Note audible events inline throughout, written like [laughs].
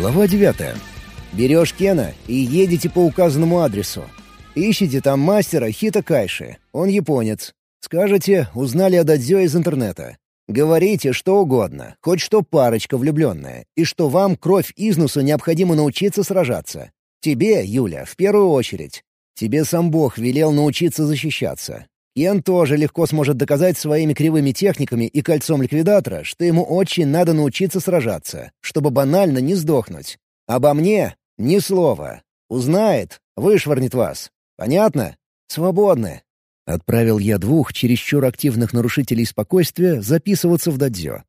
Глава 9. Берешь Кена и едете по указанному адресу. Ищите там мастера Хита Кайши. Он японец. Скажете, узнали о Дадзё из интернета. Говорите что угодно, хоть что парочка влюбленная, и что вам кровь изнусу необходимо научиться сражаться. Тебе, Юля, в первую очередь. Тебе сам Бог велел научиться защищаться. Кен тоже легко сможет доказать своими кривыми техниками и кольцом ликвидатора, что ему очень надо научиться сражаться, чтобы банально не сдохнуть. Обо мне — ни слова. Узнает — вышвырнет вас. Понятно? Свободны. Отправил я двух чересчур активных нарушителей спокойствия записываться в дадзё.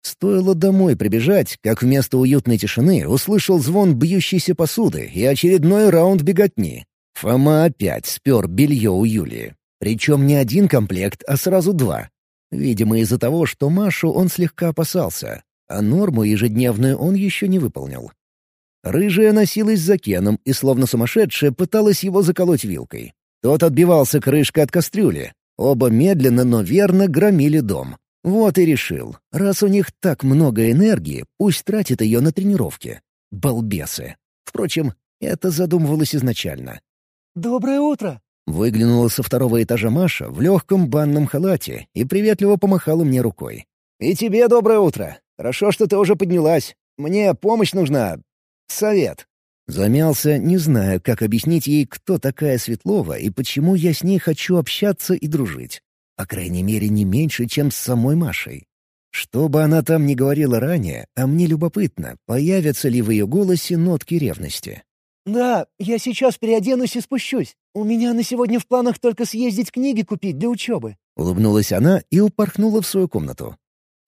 Стоило домой прибежать, как вместо уютной тишины услышал звон бьющейся посуды и очередной раунд беготни. Фома опять спер белье у Юлии. Причем не один комплект, а сразу два. Видимо, из-за того, что Машу он слегка опасался, а норму ежедневную он еще не выполнил. Рыжая носилась за Кеном и, словно сумасшедшая, пыталась его заколоть вилкой. Тот отбивался крышкой от кастрюли. Оба медленно, но верно громили дом. Вот и решил, раз у них так много энергии, пусть тратит ее на тренировки. Балбесы. Впрочем, это задумывалось изначально. «Доброе утро!» Выглянула со второго этажа Маша в легком банном халате и приветливо помахала мне рукой. «И тебе доброе утро. Хорошо, что ты уже поднялась. Мне помощь нужна. Совет». Замялся, не зная, как объяснить ей, кто такая Светлова и почему я с ней хочу общаться и дружить. По крайней мере, не меньше, чем с самой Машей. Что бы она там ни говорила ранее, а мне любопытно, появятся ли в ее голосе нотки ревности. «Да, я сейчас переоденусь и спущусь. У меня на сегодня в планах только съездить книги купить для учебы». Улыбнулась она и упорхнула в свою комнату.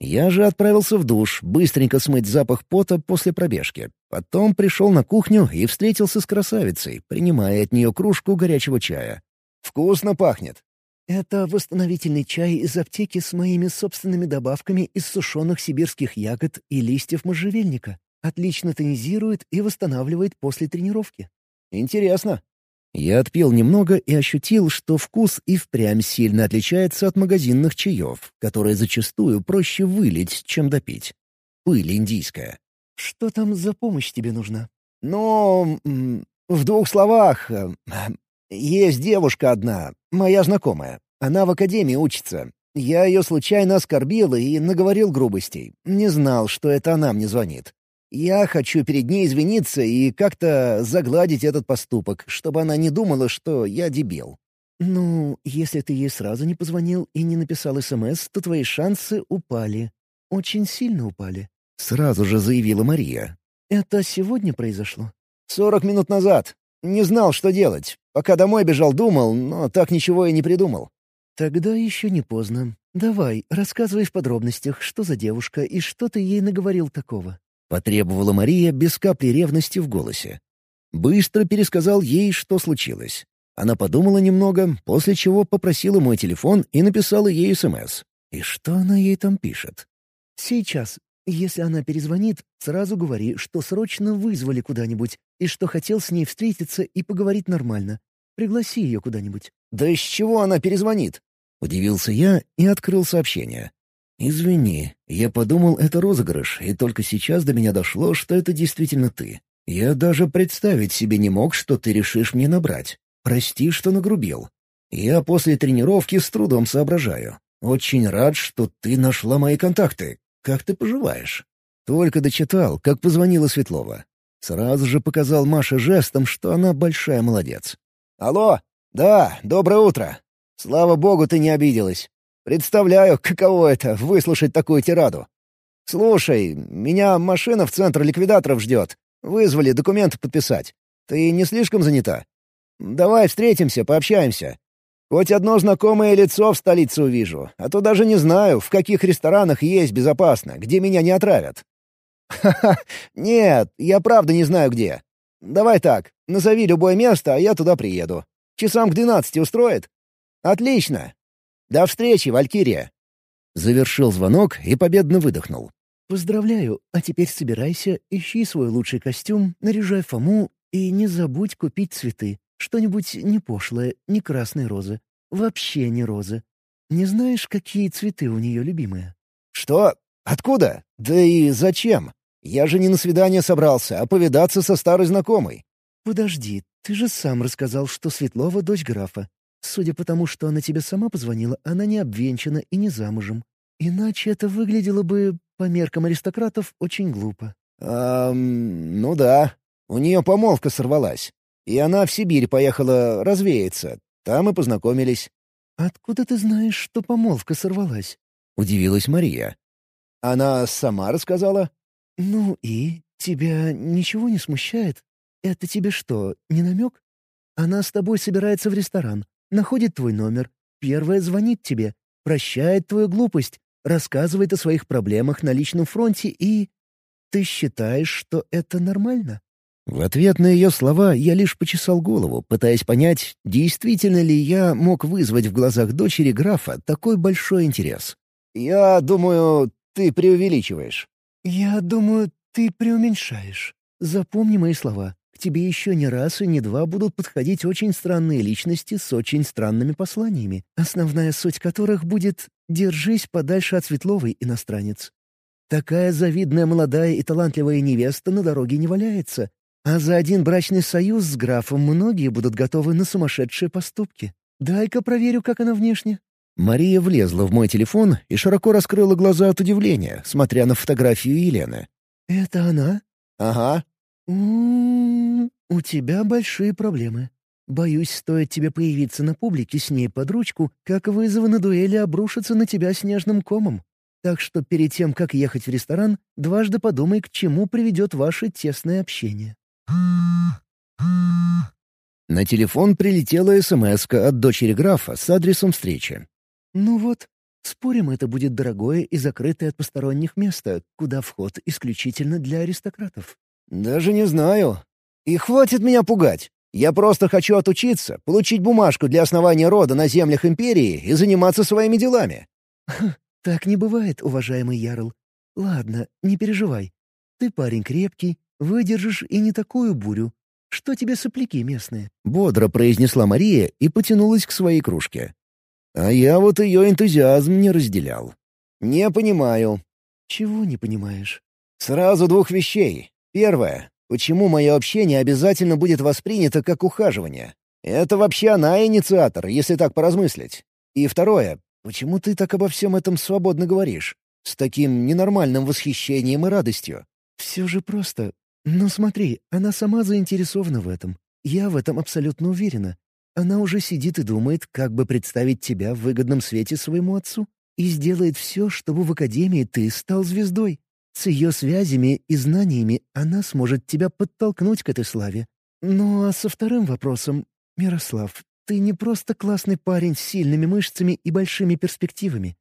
Я же отправился в душ, быстренько смыть запах пота после пробежки. Потом пришел на кухню и встретился с красавицей, принимая от нее кружку горячего чая. «Вкусно пахнет». «Это восстановительный чай из аптеки с моими собственными добавками из сушеных сибирских ягод и листьев можжевельника. Отлично тонизирует и восстанавливает после тренировки. Интересно. Я отпил немного и ощутил, что вкус и впрямь сильно отличается от магазинных чаев, которые зачастую проще вылить, чем допить. Пыль индийская. Что там за помощь тебе нужна? Ну, в двух словах. Э, есть девушка одна, моя знакомая. Она в академии учится. Я ее случайно оскорбил и наговорил грубостей. Не знал, что это она мне звонит. Я хочу перед ней извиниться и как-то загладить этот поступок, чтобы она не думала, что я дебил. «Ну, если ты ей сразу не позвонил и не написал СМС, то твои шансы упали. Очень сильно упали», — сразу же заявила Мария. «Это сегодня произошло?» «Сорок минут назад. Не знал, что делать. Пока домой бежал, думал, но так ничего и не придумал». «Тогда еще не поздно. Давай, рассказывай в подробностях, что за девушка и что ты ей наговорил такого». — потребовала Мария без капли ревности в голосе. Быстро пересказал ей, что случилось. Она подумала немного, после чего попросила мой телефон и написала ей СМС. И что она ей там пишет? «Сейчас. Если она перезвонит, сразу говори, что срочно вызвали куда-нибудь и что хотел с ней встретиться и поговорить нормально. Пригласи ее куда-нибудь». «Да из чего она перезвонит?» Удивился я и открыл сообщение. «Извини, я подумал, это розыгрыш, и только сейчас до меня дошло, что это действительно ты. Я даже представить себе не мог, что ты решишь мне набрать. Прости, что нагрубил. Я после тренировки с трудом соображаю. Очень рад, что ты нашла мои контакты. Как ты поживаешь?» Только дочитал, как позвонила Светлова. Сразу же показал Маше жестом, что она большая молодец. «Алло! Да, доброе утро! Слава богу, ты не обиделась. Представляю, каково это — выслушать такую тираду. «Слушай, меня машина в центр ликвидаторов ждет. Вызвали документы подписать. Ты не слишком занята? Давай встретимся, пообщаемся. Хоть одно знакомое лицо в столице увижу, а то даже не знаю, в каких ресторанах есть безопасно, где меня не отравят». «Ха-ха, нет, я правда не знаю где. Давай так, назови любое место, а я туда приеду. Часам к двенадцати устроит?» «Отлично, до встречи, Валькирия!» Завершил звонок и победно выдохнул. «Поздравляю, а теперь собирайся, ищи свой лучший костюм, наряжай Фому и не забудь купить цветы. Что-нибудь не пошлое, не красные розы. Вообще не розы. Не знаешь, какие цветы у нее любимые?» «Что? Откуда? Да и зачем? Я же не на свидание собрался, а повидаться со старой знакомой». «Подожди, ты же сам рассказал, что Светлова — дочь графа. Судя по тому, что она тебе сама позвонила, она не обвенчана и не замужем. Иначе это выглядело бы, по меркам аристократов, очень глупо». «А, ну да. У нее помолвка сорвалась. И она в Сибирь поехала развеяться. Там и познакомились». «Откуда ты знаешь, что помолвка сорвалась?» — удивилась Мария. «Она сама рассказала?» «Ну и? Тебя ничего не смущает? Это тебе что, не намек? Она с тобой собирается в ресторан, находит твой номер, первая звонит тебе, прощает твою глупость, рассказывает о своих проблемах на личном фронте и... Ты считаешь, что это нормально?» В ответ на ее слова я лишь почесал голову, пытаясь понять, действительно ли я мог вызвать в глазах дочери графа такой большой интерес. «Я думаю, ты преувеличиваешь». «Я думаю, ты преуменьшаешь. Запомни мои слова. К тебе еще не раз и не два будут подходить очень странные личности с очень странными посланиями, основная суть которых будет «держись подальше от Светловой, иностранец». Такая завидная молодая и талантливая невеста на дороге не валяется, а за один брачный союз с графом многие будут готовы на сумасшедшие поступки. Дай-ка проверю, как она внешне». Мария влезла в мой телефон и широко раскрыла глаза от удивления, смотря на фотографию Елены. «Это она?» «Ага». «М-м-м, у тебя большие проблемы. Боюсь, стоит тебе появиться на публике с ней под ручку, как вызовы на дуэли обрушатся на тебя снежным комом. Так что перед тем, как ехать в ресторан, дважды подумай, к чему приведет ваше тесное общение». На телефон прилетела смс от дочери графа с адресом встречи. «Ну вот, спорим, это будет дорогое и закрытое от посторонних место, куда вход исключительно для аристократов». «Даже не знаю. И хватит меня пугать. Я просто хочу отучиться, получить бумажку для основания рода на землях Империи и заниматься своими делами». «Так не бывает, уважаемый Ярл. Ладно, не переживай. Ты парень крепкий, выдержишь и не такую бурю. Что тебе сопляки местные?» Бодро произнесла Мария и потянулась к своей кружке. А я вот ее энтузиазм не разделял. «Не понимаю». «Чего не понимаешь?» «Сразу двух вещей. Первое. Почему мое общение обязательно будет воспринято как ухаживание? Это вообще она инициатор, если так поразмыслить. И второе. Почему ты так обо всем этом свободно говоришь? С таким ненормальным восхищением и радостью. «Все же просто. Но смотри, она сама заинтересована в этом. Я в этом абсолютно уверена. Она уже сидит и думает, как бы представить тебя в выгодном свете своему отцу. И сделает все, чтобы в Академии ты стал звездой. С ее связями и знаниями она сможет тебя подтолкнуть к этой славе. Ну а со вторым вопросом, Мирослав, ты не просто классный парень с сильными мышцами и большими перспективами.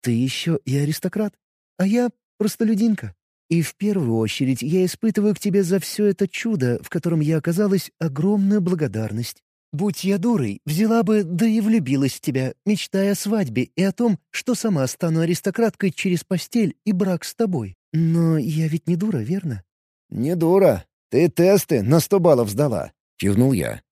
Ты еще и аристократ. А я простолюдинка. И в первую очередь я испытываю к тебе за все это чудо, в котором я оказалась, огромную благодарность. Будь я дурой, взяла бы, да и влюбилась в тебя, мечтая о свадьбе и о том, что сама стану аристократкой через постель и брак с тобой. Но я ведь не дура, верно? «Не дура. Ты тесты на сто баллов сдала», — кивнул я.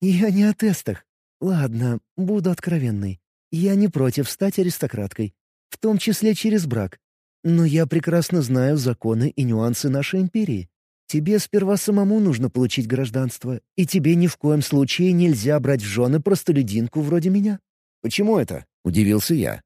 «Я не о тестах. Ладно, буду откровенной. Я не против стать аристократкой, в том числе через брак. Но я прекрасно знаю законы и нюансы нашей империи. Тебе сперва самому нужно получить гражданство, и тебе ни в коем случае нельзя брать в жены простолюдинку вроде меня». «Почему это?» — удивился я.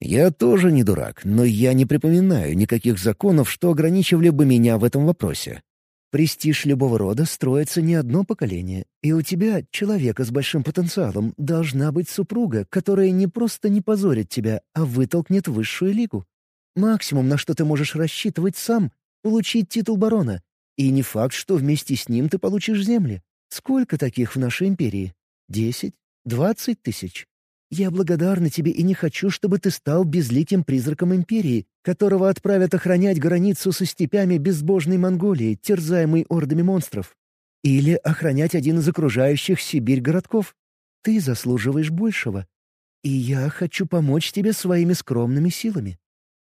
«Я тоже не дурак, но я не припоминаю никаких законов, что ограничивали бы меня в этом вопросе. Престиж любого рода строится не одно поколение, и у тебя, человека с большим потенциалом, должна быть супруга, которая не просто не позорит тебя, а вытолкнет высшую лигу. Максимум, на что ты можешь рассчитывать сам — получить титул барона, и не факт, что вместе с ним ты получишь земли. Сколько таких в нашей империи? Десять? Двадцать тысяч? Я благодарна тебе и не хочу, чтобы ты стал безликим призраком империи, которого отправят охранять границу со степями безбожной Монголии, терзаемой ордами монстров. Или охранять один из окружающих Сибирь городков. Ты заслуживаешь большего. И я хочу помочь тебе своими скромными силами.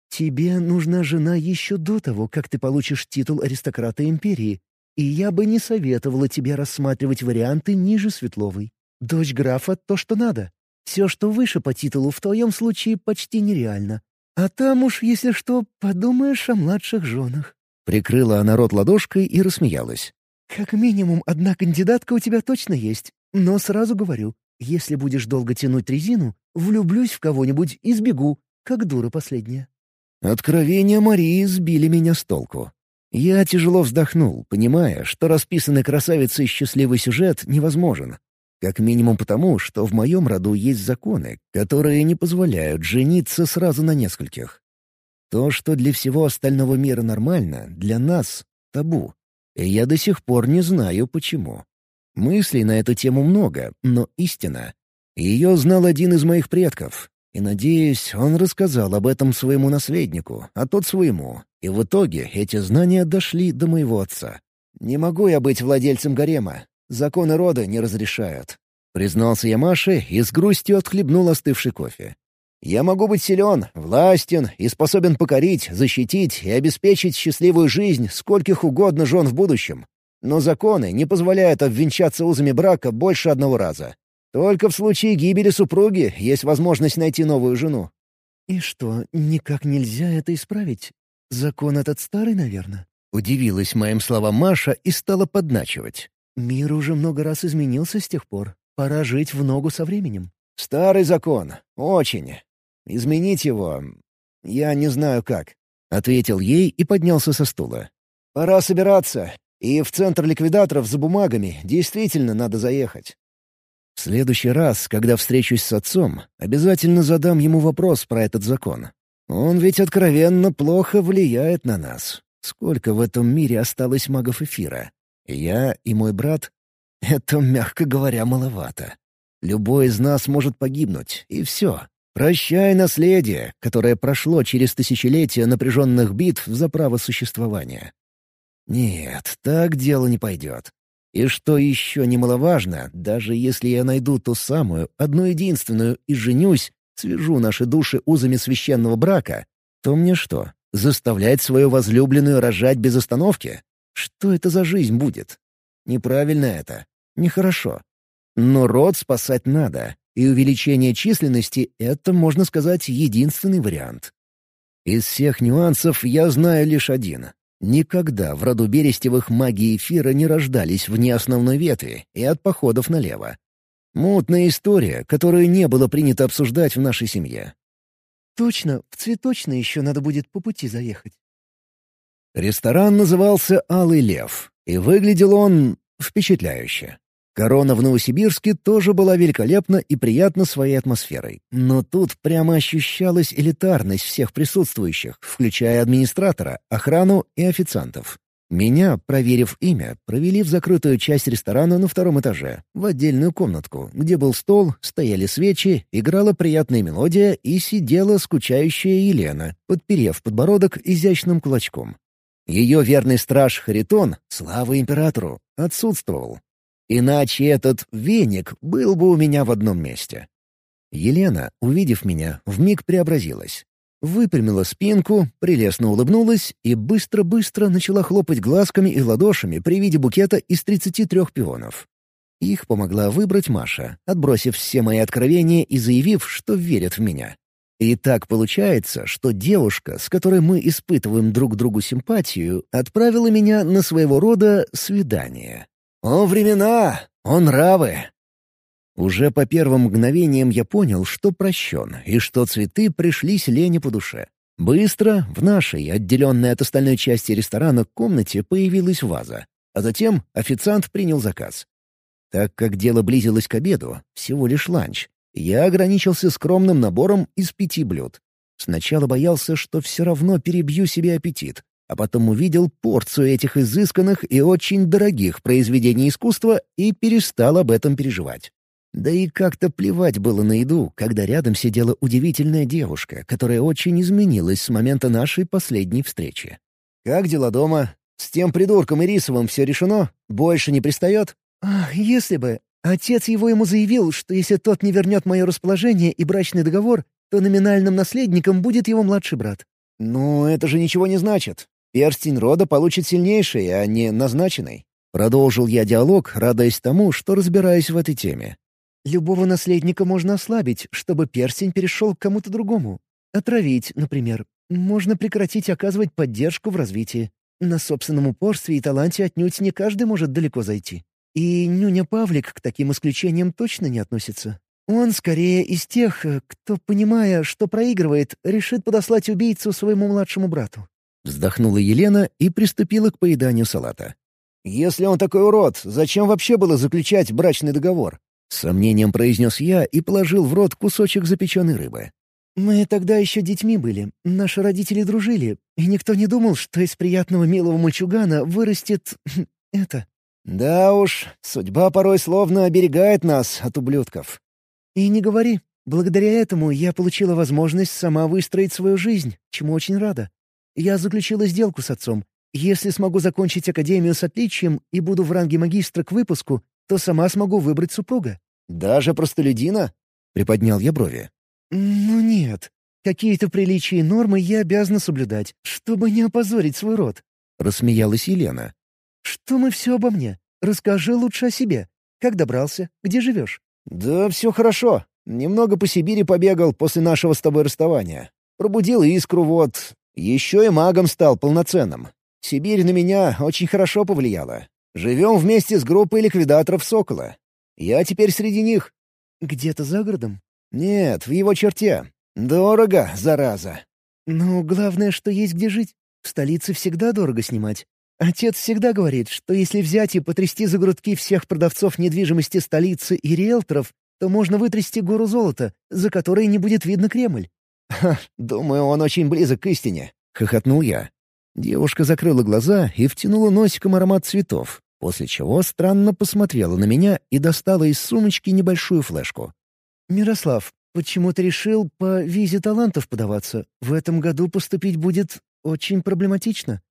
Тебе нужна жена еще до того, как ты получишь титул аристократа империи, и я бы не советовала тебе рассматривать варианты ниже Светловой. Дочь графа — то, что надо. Все, что выше по титулу, в твоем случае почти нереально. А там уж, если что, подумаешь о младших женах». Прикрыла она рот ладошкой и рассмеялась. «Как минимум одна кандидатка у тебя точно есть. Но сразу говорю, если будешь долго тянуть резину, влюблюсь в кого-нибудь и сбегу, как дура последняя». Откровения Марии сбили меня с толку. Я тяжело вздохнул, понимая, что расписанный красавицей счастливый сюжет невозможен. Как минимум потому, что в моем роду есть законы, которые не позволяют жениться сразу на нескольких. То, что для всего остального мира нормально, для нас — табу. И я до сих пор не знаю, почему. Мыслей на эту тему много, но истина. Ее знал один из моих предков, и, надеюсь, он рассказал об этом своему наследнику, а тот своему. И в итоге эти знания дошли до моего отца. «Не могу я быть владельцем гарема. Законы рода не разрешают», — признался я Маше и с грустью отхлебнул остывший кофе. «Я могу быть силен, властен и способен покорить, защитить и обеспечить счастливую жизнь скольких угодно жен в будущем. Но законы не позволяют обвенчаться узами брака больше одного раза. Только в случае гибели супруги есть возможность найти новую жену». «И что, никак нельзя это исправить? Закон этот старый, наверное?» Удивилась моим словам Маша и стала подначивать. «Мир уже много раз изменился с тех пор. Пора жить в ногу со временем». «Старый закон. Очень. Изменить его... Я не знаю как», — ответил ей и поднялся со стула. «Пора собираться. И в центр ликвидаторов за бумагами действительно надо заехать. Следующий раз, когда встречусь с отцом, обязательно задам ему вопрос про этот закон. Он ведь откровенно плохо влияет на нас. Сколько в этом мире осталось магов эфира? Я и мой брат? Это, мягко говоря, маловато. Любой из нас может погибнуть, и все. Прощай наследие, которое прошло через тысячелетия напряженных битв за право существования. Нет, так дело не пойдет. И что еще немаловажно, даже если я найду ту самую, одну единственную, и женюсь, свяжу наши души узами священного брака, то мне что, заставлять свою возлюбленную рожать без остановки? Что это за жизнь будет? Неправильно это. Нехорошо. Но род спасать надо, и увеличение численности — это, можно сказать, единственный вариант. Из всех нюансов я знаю лишь один. Никогда в роду Берестевых маги эфира не рождались вне основной ветви и от походов налево. Мутная история, которую не было принято обсуждать в нашей семье. «Точно, в цветочный еще надо будет по пути заехать». Ресторан назывался «Алый лев», и выглядел он впечатляюще. Корона в Новосибирске тоже была великолепна и приятна своей атмосферой. Но тут прямо ощущалась элитарность всех присутствующих, включая администратора, охрану и официантов. Меня, проверив имя, провели в закрытую часть ресторана на втором этаже, в отдельную комнатку, где был стол, стояли свечи, играла приятная мелодия и сидела скучающая Елена, подперев подбородок изящным кулачком. Ее верный страж Харитон, слава императору, отсутствовал, Иначе этот веник был бы у меня в одном месте. Елена, увидев меня, вмиг преобразилась. Выпрямила спинку, прелестно улыбнулась и быстро-быстро начала хлопать глазками и ладошами при виде букета из 33 пионов. Их помогла выбрать Маша, отбросив все мои откровения и заявив, что верит в меня. И так получается, что девушка, с которой мы испытываем друг другу симпатию, отправила меня на своего рода свидание. О, времена! О, нравы! Уже по первым мгновениям я понял, что прощен, и что цветы пришлись Лене по душе. Быстро в нашей, отделенной от остальной части ресторана, комнате появилась ваза, а затем официант принял заказ. Так как дело близилось к обеду, всего лишь ланч, я ограничился скромным набором из пяти блюд. Сначала боялся, что все равно перебью себе аппетит, а потом увидел порцию этих изысканных и очень дорогих произведений искусства и перестал об этом переживать. Да и как-то плевать было на еду, когда рядом сидела удивительная девушка, которая очень изменилась с момента нашей последней встречи. «Как дела дома? С тем придурком Ирисовым все решено? Больше не пристает?» «Ах, если бы. Отец его ему заявил, что если тот не вернет мое расположение и брачный договор, то номинальным наследником будет его младший брат». «Ну, это же ничего не значит. Перстень рода получит сильнейший, а не назначенный. Продолжил я диалог, радуясь тому, что разбираюсь в этой теме. Любого наследника можно ослабить, чтобы перстень перешел к кому-то другому. Отравить, например. Можно прекратить оказывать поддержку в развитии. На собственном упорстве и таланте отнюдь не каждый может далеко зайти. И нюня Павлик к таким исключениям точно не относится. Он скорее из тех, э, кто, понимая, что проигрывает, решит подослать убийцу своему младшему брату. Вздохнула Елена и приступила к поеданию салата. «Если он такой урод, зачем вообще было заключать брачный договор?» С сомнением произнес я и положил в рот кусочек запеченной рыбы. «Мы тогда еще детьми были, наши родители дружили, и никто не думал, что из приятного милого мальчугана вырастет... [clears throat] это...» «Да уж, судьба порой словно оберегает нас от ублюдков». «И не говори. Благодаря этому я получила возможность сама выстроить свою жизнь, чему очень рада. Я заключила сделку с отцом. Если смогу закончить академию с отличием и буду в ранге магистра к выпуску, то сама смогу выбрать супруга». «Даже простолюдина?» — приподнял я брови. «Ну нет. Какие-то приличия и нормы я обязана соблюдать, чтобы не опозорить свой род», — рассмеялась Елена. «Что мы все обо мне? Расскажи лучше о себе. Как добрался? Где живешь?» «Да все хорошо. Немного по Сибири побегал после нашего с тобой расставания. Пробудил искру вот. Еще и магом стал полноценным. Сибирь на меня очень хорошо повлияла. Живем вместе с группой ликвидаторов «Сокола». Я теперь среди них». «Где-то за городом?» «Нет, в его черте. Дорого, зараза». «Ну, главное, что есть где жить. В столице всегда дорого снимать. Отец всегда говорит, что если взять и потрясти за грудки всех продавцов недвижимости столицы и риэлторов, то можно вытрясти гору золота, за которой не будет видно Кремль. «Ха, [laughs] думаю, он очень близок к истине», — хохотнул я. Девушка закрыла глаза и втянула носиком аромат цветов, после чего странно посмотрела на меня и достала из сумочки небольшую флешку. «Мирослав, почему ты решил по визе талантов подаваться? В этом году поступить будет очень проблематично.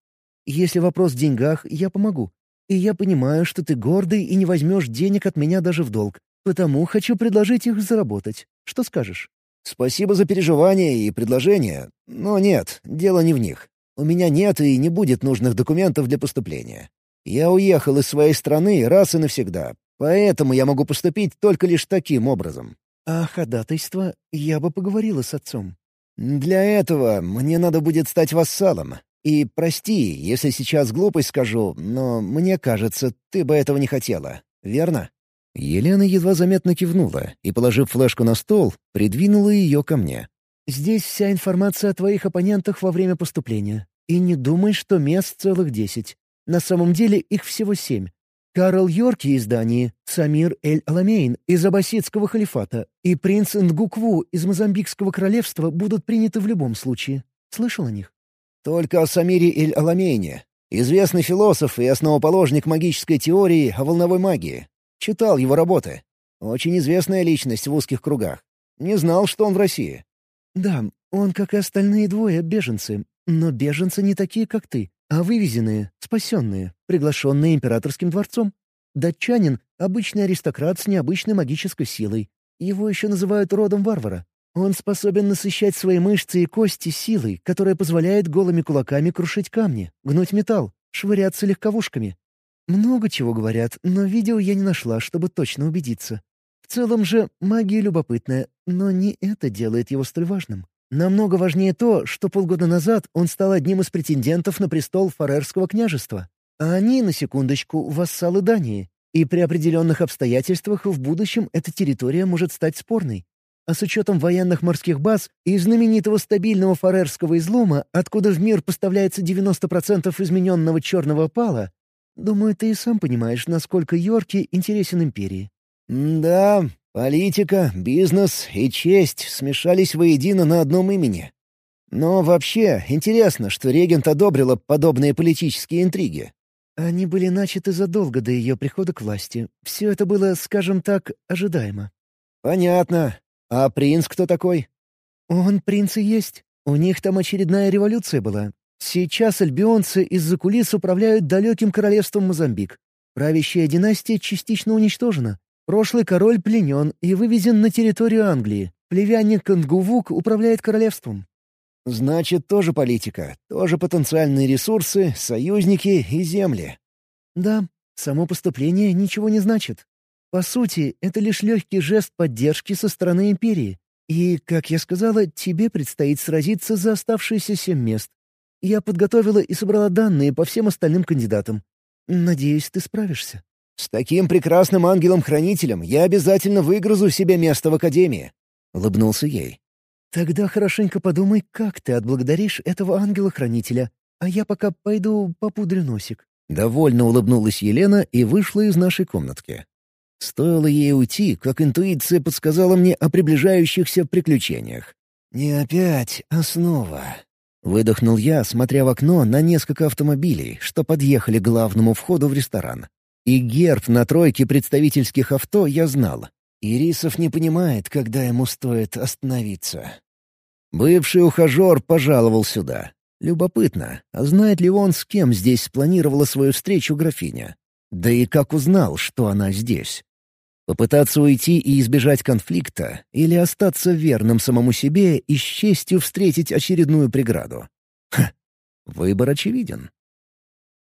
Если вопрос в деньгах, я помогу. И я понимаю, что ты гордый и не возьмешь денег от меня даже в долг. Потому хочу предложить их заработать. Что скажешь?» «Спасибо за переживания и предложения, но нет, дело не в них. У меня нет и не будет нужных документов для поступления. Я уехал из своей страны раз и навсегда, поэтому я могу поступить только лишь таким образом». «А ходатайство? Я бы поговорила с отцом». «Для этого мне надо будет стать вассалом, и прости, если сейчас глупость скажу, но мне кажется, ты бы этого не хотела, верно?» Елена едва заметно кивнула и, положив флешку на стол, придвинула ее ко мне. «Здесь вся информация о твоих оппонентах во время поступления. И не думай, что мест целых десять. На самом деле их всего семь. Карл Йорки из Дании, Самир Эль-Аламейн из Аббасидского халифата и принц Нгукву из Мозамбикского королевства будут приняты в любом случае. Слышал о них? Только о Самире Эль-Аламейне. Известный философ и основоположник магической теории о волновой магии. Читал его работы. Очень известная личность в узких кругах. Не знал, что он в России. Да, он, как и остальные двое, беженцы. Но беженцы не такие, как ты, а вывезенные, спасенные, приглашенные императорским дворцом. Датчанин — обычный аристократ с необычной магической силой. Его еще называют родом варвара. Он способен насыщать свои мышцы и кости силой, которая позволяет голыми кулаками крушить камни, гнуть металл, швыряться легковушками. Много чего говорят, но видео я не нашла, чтобы точно убедиться. В целом же магия любопытная, но не это делает его столь важным. Намного важнее то, что полгода назад он стал одним из претендентов на престол Фарерского княжества. А они, на секундочку, вассалы Дании. И при определенных обстоятельствах в будущем эта территория может стать спорной. А с учетом военных морских баз и знаменитого стабильного фарерского излома, откуда в мир поставляется 90% измененного черного пала, думаю, ты и сам понимаешь, насколько Йорки интересен империи. «Да, политика, бизнес и честь смешались воедино на одном имени. Но вообще интересно, что регент одобрила подобные политические интриги. Они были начаты задолго до ее прихода к власти. Все это было, скажем так, ожидаемо. «Понятно. А принц кто такой?» «Он принц и есть. У них там очередная революция была. Сейчас альбионцы из-за кулис управляют далеким королевством Мозамбик. Правящая династия частично уничтожена. Прошлый король пленен и вывезен на территорию Англии. Племянник Кангувук управляет королевством». «Значит, тоже политика, тоже потенциальные ресурсы, союзники и земли». «Да, само поступление ничего не значит. По сути, это лишь легкий жест поддержки со стороны империи. И, как я сказала, тебе предстоит сразиться за оставшиеся семь мест. Я подготовила и собрала данные по всем остальным кандидатам. Надеюсь, ты справишься». «С таким прекрасным ангелом-хранителем я обязательно выгрызу себе место в Академии», — улыбнулся ей. «Тогда хорошенько подумай, как ты отблагодаришь этого ангела-хранителя, а я пока пойду попудрю носик». Довольно улыбнулась Елена и вышла из нашей комнатки. Стоило ей уйти, как интуиция подсказала мне о приближающихся приключениях. «Не опять, основа», Выдохнул я, смотря в окно на несколько автомобилей, что подъехали к главному входу в ресторан. И герб на тройке представительских авто я знал. Ирисов не понимает, когда ему стоит остановиться. Бывший ухажер пожаловал сюда. Любопытно, а знает ли он, с кем здесь спланировала свою встречу графиня? Да и как узнал, что она здесь? Попытаться уйти и избежать конфликта или остаться верным самому себе и с честью встретить очередную преграду? Ха, выбор очевиден.